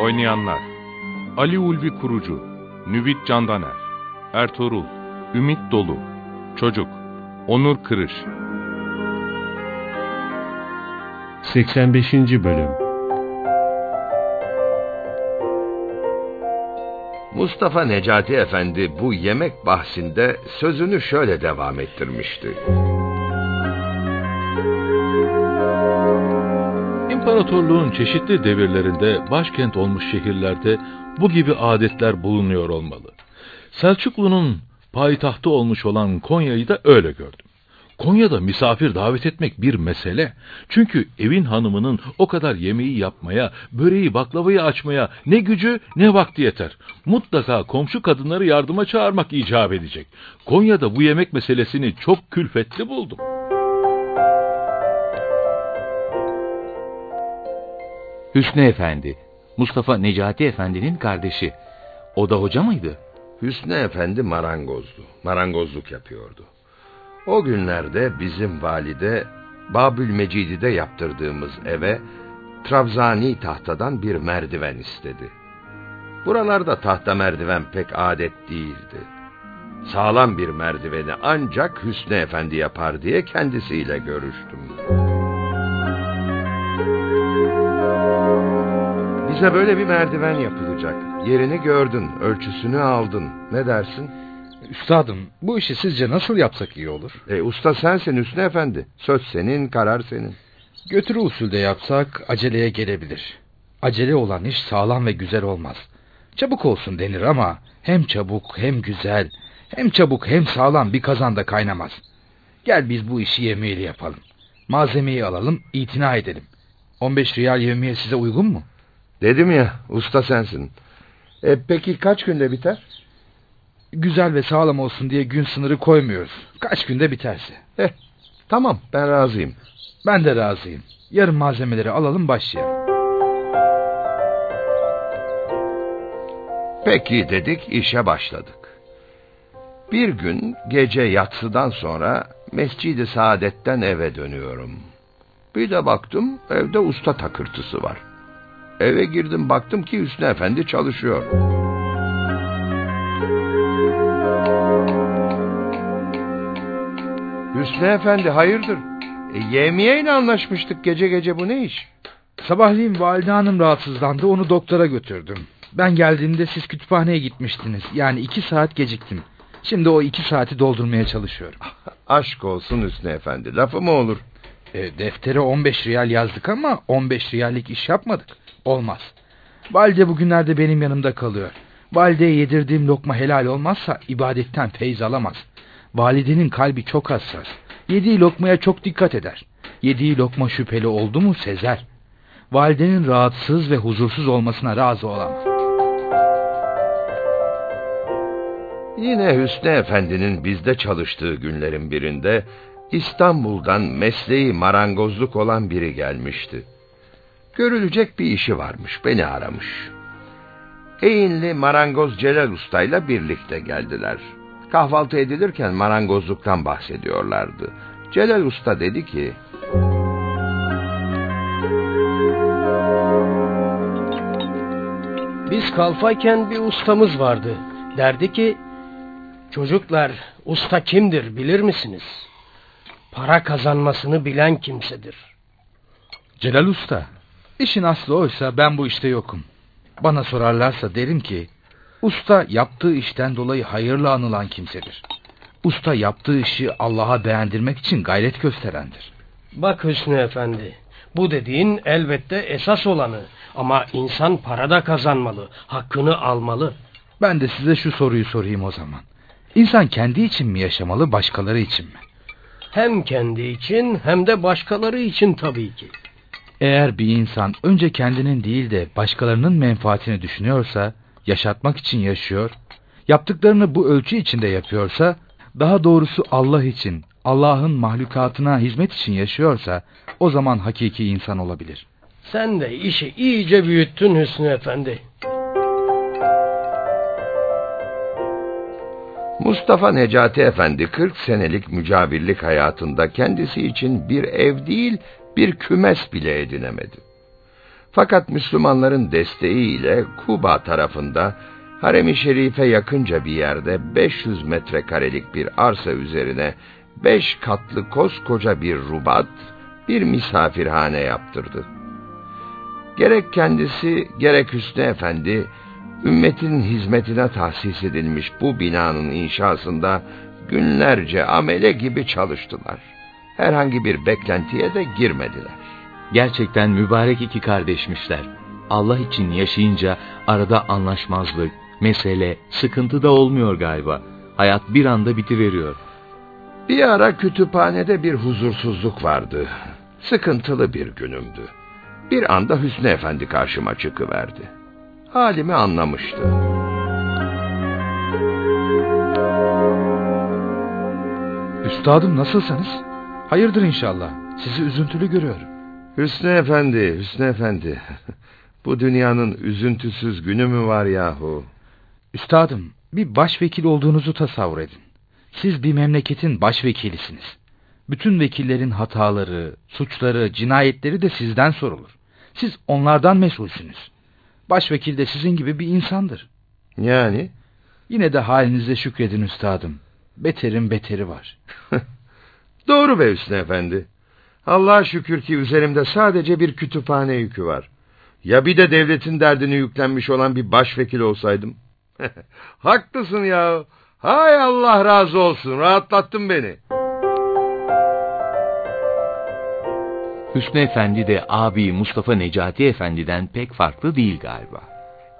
Oynayanlar Ali Ulvi Kurucu Nüvit Candaner Ertuğrul Ümit Dolu Çocuk Onur Kırış 85. Bölüm Mustafa Necati Efendi bu yemek bahsinde sözünü şöyle devam ettirmişti. İmparatorluğun çeşitli devirlerinde başkent olmuş şehirlerde bu gibi adetler bulunuyor olmalı. Selçuklu'nun payitahtı olmuş olan Konya'yı da öyle gördüm. Konya'da misafir davet etmek bir mesele. Çünkü evin hanımının o kadar yemeği yapmaya, böreği baklavayı açmaya ne gücü ne vakti yeter. Mutlaka komşu kadınları yardıma çağırmak icap edecek. Konya'da bu yemek meselesini çok külfetli buldum. Hüsnü Efendi, Mustafa Necati Efendi'nin kardeşi. O da hoca mıydı? Hüsnü Efendi marangozdu. Marangozluk yapıyordu. O günlerde bizim valide Babül Mecidide yaptırdığımız eve Trabzani tahtadan bir merdiven istedi. Buralarda tahta merdiven pek adet değildi. Sağlam bir merdiveni ancak Hüsnü Efendi yapar diye kendisiyle görüştüm. Bize böyle bir merdiven yapılacak. Yerini gördün, ölçüsünü aldın. Ne dersin? Üstadım, bu işi sizce nasıl yapsak iyi olur? E, usta sensin Hüsnü Efendi. Söz senin, karar senin. Götürü usulde yapsak aceleye gelebilir. Acele olan iş sağlam ve güzel olmaz. Çabuk olsun denir ama hem çabuk hem güzel, hem çabuk hem sağlam bir kazanda kaynamaz. Gel biz bu işi yemeğiyle yapalım. Malzemeyi alalım, itina edelim. 15 riyal yemeğe size uygun mu? Dedim ya, usta sensin. E, peki kaç günde biter? Güzel ve sağlam olsun diye gün sınırı koymuyoruz. Kaç günde biterse. Heh, tamam ben razıyım. Ben de razıyım. Yarın malzemeleri alalım başlayalım. Peki dedik işe başladık. Bir gün gece yatsıdan sonra Mescid-i Saadet'ten eve dönüyorum. Bir de baktım evde usta takırtısı var. Eve girdim baktım ki Hüsnü Efendi çalışıyor. Hüsnü Efendi hayırdır? E, yemeğeyle anlaşmıştık gece gece bu ne iş? Sabahleyin valide hanım rahatsızlandı onu doktora götürdüm. Ben geldiğimde siz kütüphaneye gitmiştiniz. Yani iki saat geciktim. Şimdi o iki saati doldurmaya çalışıyorum. Aşk olsun Hüsnü Efendi lafı mı olur? E, deftere 15 riyal yazdık ama 15 riyallik iş yapmadık. Olmaz. Valide bugünlerde benim yanımda kalıyor. Valideye yedirdiğim lokma helal olmazsa ibadetten feyz alamaz. Validenin kalbi çok hassas. Yediği lokmaya çok dikkat eder. Yediği lokma şüpheli oldu mu sezer. Validenin rahatsız ve huzursuz olmasına razı olamaz. Yine Hüsnü Efendi'nin bizde çalıştığı günlerin birinde İstanbul'dan mesleği marangozluk olan biri gelmişti. Görülecek bir işi varmış, beni aramış. Eğinli marangoz Celal Usta'yla birlikte geldiler. Kahvaltı edilirken marangozluktan bahsediyorlardı. Celal Usta dedi ki... Biz kalfayken bir ustamız vardı. Derdi ki... Çocuklar, usta kimdir bilir misiniz? Para kazanmasını bilen kimsedir. Celal Usta, işin aslı oysa ben bu işte yokum. Bana sorarlarsa derim ki... Usta yaptığı işten dolayı hayırlı anılan kimsedir. Usta yaptığı işi Allah'a beğendirmek için gayret gösterendir. Bak Hüsnü Efendi, bu dediğin elbette esas olanı. Ama insan para da kazanmalı, hakkını almalı. Ben de size şu soruyu sorayım o zaman. İnsan kendi için mi yaşamalı, başkaları için mi? Hem kendi için hem de başkaları için tabii ki. Eğer bir insan önce kendinin değil de başkalarının menfaatini düşünüyorsa, yaşatmak için yaşıyor, yaptıklarını bu ölçü içinde yapıyorsa, daha doğrusu Allah için, Allah'ın mahlukatına hizmet için yaşıyorsa, o zaman hakiki insan olabilir. Sen de işi iyice büyüttün Hüsnü Efendi. Mustafa Necati Efendi 40 senelik mücabirlik hayatında kendisi için bir ev değil, bir kümes bile edinemedi. Fakat Müslümanların desteğiyle Kuba tarafında Harem-i Şerif'e yakınca bir yerde 500 metrekarelik bir arsa üzerine 5 katlı koskoca bir rubat, bir misafirhane yaptırdı. Gerek kendisi gerek Hüsnü Efendi ümmetin hizmetine tahsis edilmiş bu binanın inşasında günlerce amele gibi çalıştılar. Herhangi bir beklentiye de girmediler. Gerçekten mübarek iki kardeşmişler. Allah için yaşayınca arada anlaşmazlık, mesele, sıkıntı da olmuyor galiba. Hayat bir anda bitiveriyor. Bir ara kütüphanede bir huzursuzluk vardı. Sıkıntılı bir günümdü. Bir anda Hüsnü Efendi karşıma çıkıverdi. Halimi anlamıştı. Üstadım nasılsınız? Hayırdır inşallah. Sizi üzüntülü görüyorum. Hüsnü Efendi, Hüsnü Efendi. Bu dünyanın üzüntüsüz günü mü var yahu? Üstadım, bir başvekil olduğunuzu tasavvur edin. Siz bir memleketin başvekilisiniz. Bütün vekillerin hataları, suçları, cinayetleri de sizden sorulur. Siz onlardan mesulsünüz. Başvekil de sizin gibi bir insandır. Yani? Yine de halinize şükredin üstadım. Beterin beteri var. Doğru be Hüsnü Efendi. Allah'a şükür ki üzerimde sadece bir kütüphane yükü var. Ya bir de devletin derdini yüklenmiş olan bir başvekil olsaydım? Haklısın ya. Hay Allah razı olsun. Rahatlattın beni. Hüsnü Efendi de abi Mustafa Necati Efendi'den pek farklı değil galiba.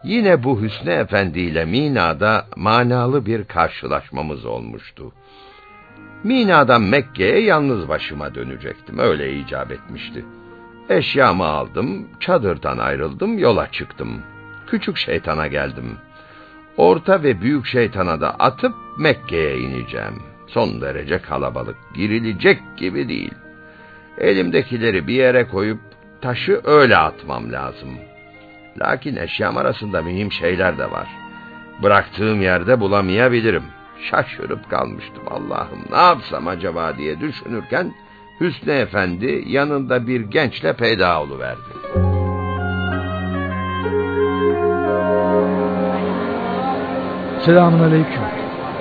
Yine bu Hüsnü Efendi ile Mina'da manalı bir karşılaşmamız olmuştu. Mina'dan Mekke'ye yalnız başıma dönecektim. Öyle icap etmişti. Eşyamı aldım, çadırdan ayrıldım, yola çıktım. Küçük şeytana geldim. Orta ve büyük şeytana da atıp Mekke'ye ineceğim. Son derece kalabalık, girilecek gibi değil. Elimdekileri bir yere koyup taşı öyle atmam lazım. Lakin eşyam arasında mühim şeyler de var. Bıraktığım yerde bulamayabilirim. Şaşırıp kalmıştım Allah'ım ne yapsam acaba diye düşünürken Hüsnü Efendi yanında bir gençle peyda oluverdi. Selamun aleyküm.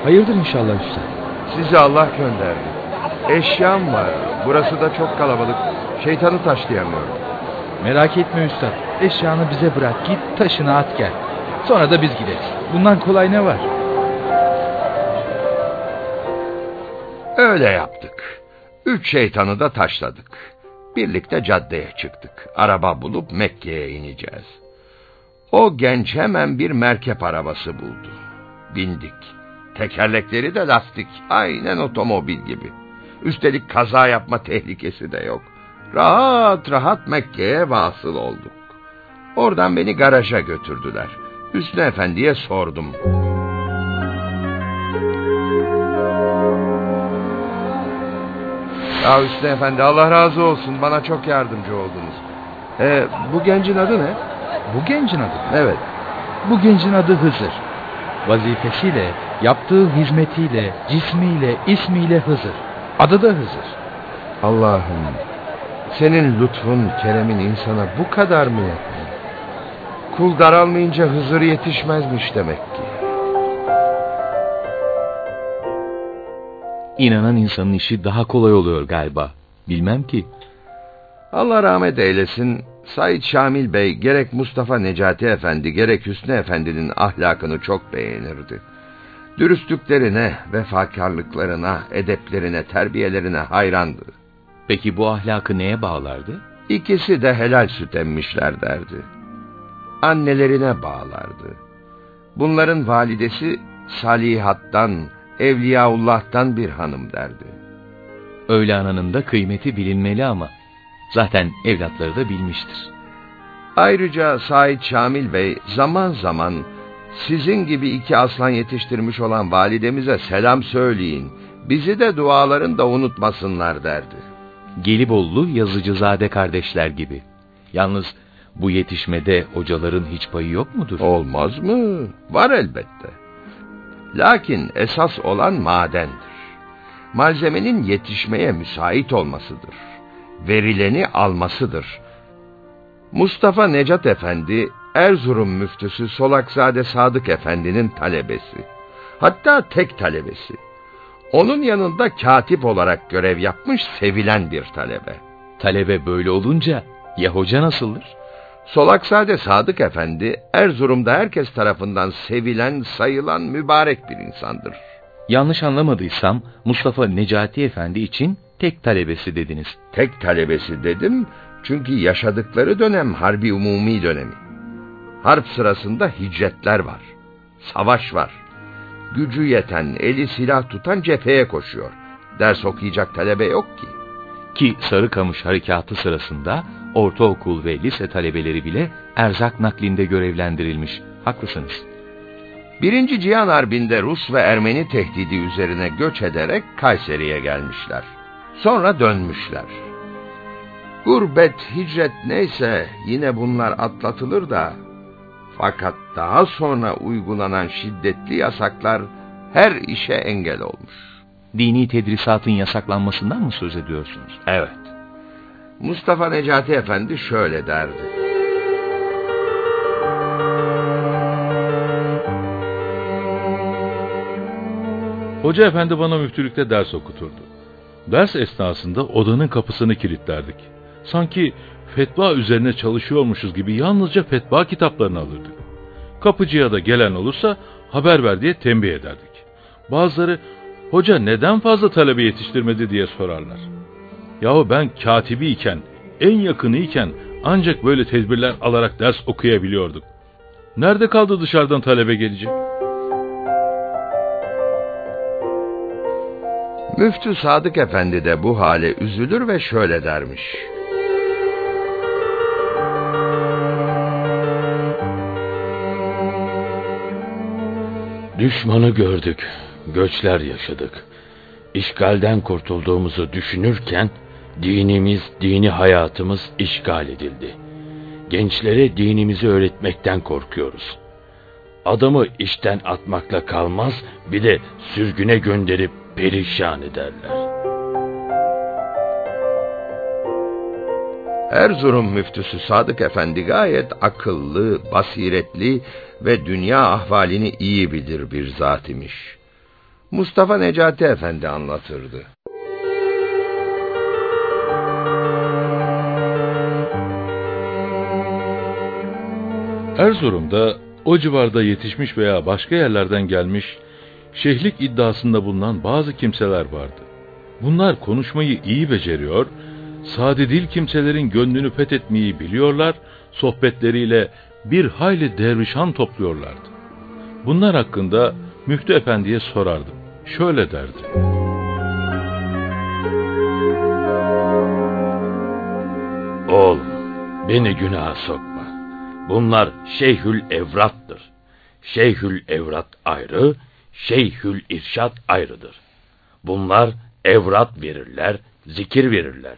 Hayırdır inşallah üstad. Sizi Allah gönderdi. Eşyam var. Burası da çok kalabalık. Şeytanı taşlayamıyorum. Merak etme üstad. Eşyanı bize bırak. Git taşını at gel. Sonra da biz gideriz. Bundan kolay ne var? Öyle yaptık. Üç şeytanı da taşladık. Birlikte caddeye çıktık. Araba bulup Mekke'ye ineceğiz. O genç hemen bir merkep arabası buldu. Bindik. Tekerlekleri de lastik. Aynen otomobil gibi. Üstelik kaza yapma tehlikesi de yok. Rahat rahat Mekke'ye vasıl olduk. Oradan beni garaja götürdüler. Hüsnü Efendi'ye sordum. Ya Hüsnü Efendi Allah razı olsun bana çok yardımcı oldunuz. Ee, bu gencin adı ne? Bu gencin adı. Evet. Bu gencin adı Hızır. Vazifesiyle, yaptığı hizmetiyle, cismiyle, ismiyle Hızır. Adı da Hızır. Allah'ım senin lütfun, keremin insana bu kadar mı yakın? Kul daralmayınca Hızır yetişmezmiş demek ki. İnanan insanın işi daha kolay oluyor galiba. Bilmem ki. Allah rahmet eylesin. Said Şamil Bey gerek Mustafa Necati Efendi gerek Hüsnü Efendi'nin ahlakını çok beğenirdi. Dürüstlüklerine, vefakarlıklarına, edeplerine, terbiyelerine hayrandı. Peki bu ahlakı neye bağlardı? İkisi de helal süt emmişler derdi. Annelerine bağlardı. Bunların validesi Salihat'tan, Evliyaullah'tan bir hanım derdi. Öyle ananın da kıymeti bilinmeli ama. Zaten evlatları da bilmiştir. Ayrıca Said Şamil Bey zaman zaman sizin gibi iki aslan yetiştirmiş olan validemize selam söyleyin. Bizi de dualarında unutmasınlar derdi. Gelibollu Yazıcızade kardeşler gibi. Yalnız bu yetişmede hocaların hiç payı yok mudur? Olmaz mı? Var elbette. Lakin esas olan madendir. Malzemenin yetişmeye müsait olmasıdır. Verileni almasıdır. Mustafa Necat Efendi, Erzurum müftüsü Solakzade Sadık Efendi'nin talebesi. Hatta tek talebesi. Onun yanında katip olarak görev yapmış sevilen bir talebe. Talebe böyle olunca ya hoca nasıldır? Solakzade Sadık Efendi, Erzurum'da herkes tarafından sevilen, sayılan mübarek bir insandır. Yanlış anlamadıysam Mustafa Necati Efendi için tek talebesi dediniz. Tek talebesi dedim çünkü yaşadıkları dönem harbi umumi dönemi. Harp sırasında hicretler var. Savaş var. Gücü yeten, eli silah tutan cepheye koşuyor. Ders okuyacak talebe yok ki. Ki Sarıkamış harekatı sırasında ortaokul ve lise talebeleri bile erzak naklinde görevlendirilmiş. Haklısınız. Birinci Cihan Harbi'nde Rus ve Ermeni tehdidi üzerine göç ederek Kayseri'ye gelmişler. Sonra dönmüşler. Gurbet, hicret neyse yine bunlar atlatılır da fakat daha sonra uygulanan şiddetli yasaklar her işe engel olmuş. Dini tedrisatın yasaklanmasından mı söz ediyorsunuz? Evet. Mustafa Necati Efendi şöyle derdi. Hoca efendi bana müftülükte ders okuturdu. Ders esnasında odanın kapısını kilitlerdik. Sanki fetva üzerine çalışıyormuşuz gibi yalnızca fetva kitaplarını alırdık. Kapıcıya da gelen olursa haber ver diye tembih ederdik. Bazıları hoca neden fazla talebe yetiştirmedi diye sorarlar. Yahu ben katibi iken, en yakını iken ancak böyle tedbirler alarak ders okuyabiliyorduk. Nerede kaldı dışarıdan talebe gelecek? Müftü Sadık Efendi de bu hale üzülür ve şöyle dermiş. Düşmanı gördük, göçler yaşadık. İşgalden kurtulduğumuzu düşünürken dinimiz, dini hayatımız işgal edildi. Gençlere dinimizi öğretmekten korkuyoruz. Adamı işten atmakla kalmaz, bir de sürgüne gönderip perişan ederler. Erzurum müftüsü Sadık Efendi gayet akıllı, basiretli ve dünya ahvalini iyi bilir bir zat imiş. Mustafa Necati Efendi anlatırdı. Erzurum'da o civarda yetişmiş veya başka yerlerden gelmiş şehlik iddiasında bulunan bazı kimseler vardı. Bunlar konuşmayı iyi beceriyor, sade dil kimselerin gönlünü fethetmeyi biliyorlar, sohbetleriyle bir hayli dervişan topluyorlardı. Bunlar hakkında Müftü Efendi'ye sorardım. Şöyle derdi. Oğlum, beni günaha sokma. Bunlar şeyhül evrattır. Şeyhül evrat ayrı, şeyhül irşat ayrıdır. Bunlar evrat verirler, zikir verirler.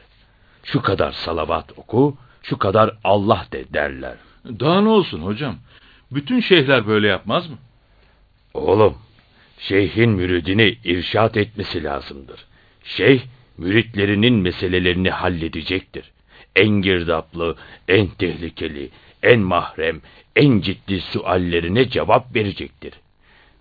Şu kadar salavat oku, şu kadar Allah de derler. Daha ne olsun hocam? Bütün şeyhler böyle yapmaz mı? Oğlum, şeyhin müridini irşat etmesi lazımdır. Şeyh, müritlerinin meselelerini halledecektir. En girdaplı, en tehlikeli, en mahrem, en ciddi suallerine cevap verecektir.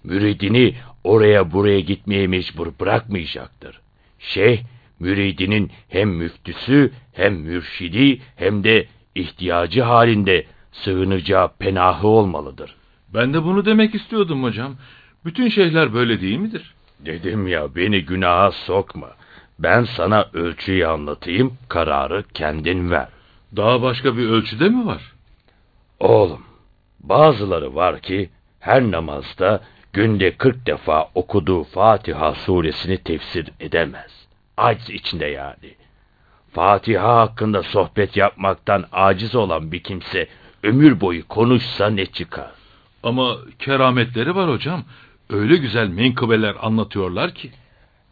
Müridini oraya buraya gitmeye mecbur bırakmayacaktır. Şeyh, müridinin hem müftüsü, hem mürşidi, hem de ihtiyacı halinde sığınacağı penahı olmalıdır. Ben de bunu demek istiyordum hocam. Bütün şeyhler böyle değil midir? Dedim ya beni günaha sokma. Ben sana ölçüyü anlatayım, kararı kendin ver. Daha başka bir ölçüde mi var? Oğlum, bazıları var ki her namazda günde 40 defa okuduğu Fatiha suresini tefsir edemez, aciz içinde yani. Fatiha hakkında sohbet yapmaktan aciz olan bir kimse ömür boyu konuşsa ne çıkar? Ama kerametleri var hocam. Öyle güzel menkıbeler anlatıyorlar ki.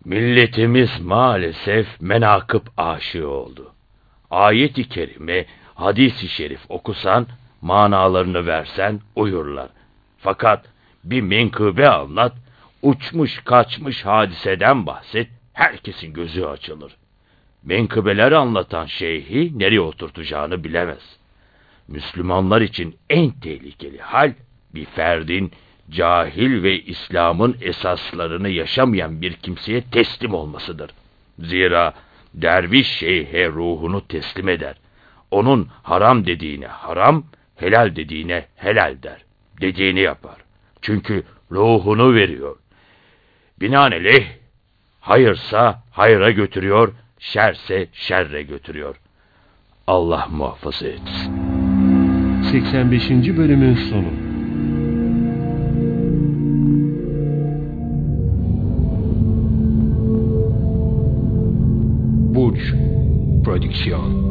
Milletimiz maalesef menakıb aşığı oldu. Ayet-i kerime, hadis-i şerif okusan, manalarını versen uyurlar. Fakat bir menkıbe anlat, uçmuş kaçmış hadiseden bahset, herkesin gözü açılır. Menkıbeler anlatan şeyhi nereye oturtacağını bilemez. Müslümanlar için en tehlikeli hal, bir ferdin cahil ve İslam'ın esaslarını yaşamayan bir kimseye teslim olmasıdır. Zira derviş şeyhe ruhunu teslim eder. Onun haram dediğine haram, helal dediğine helal der. Dediğini yapar. Çünkü ruhunu veriyor. Binaenaleyh, hayırsa hayra götürüyor, şerse şerre götürüyor. Allah muhafaza etsin. 85. bölümün sonu. Burç Prodüksiyon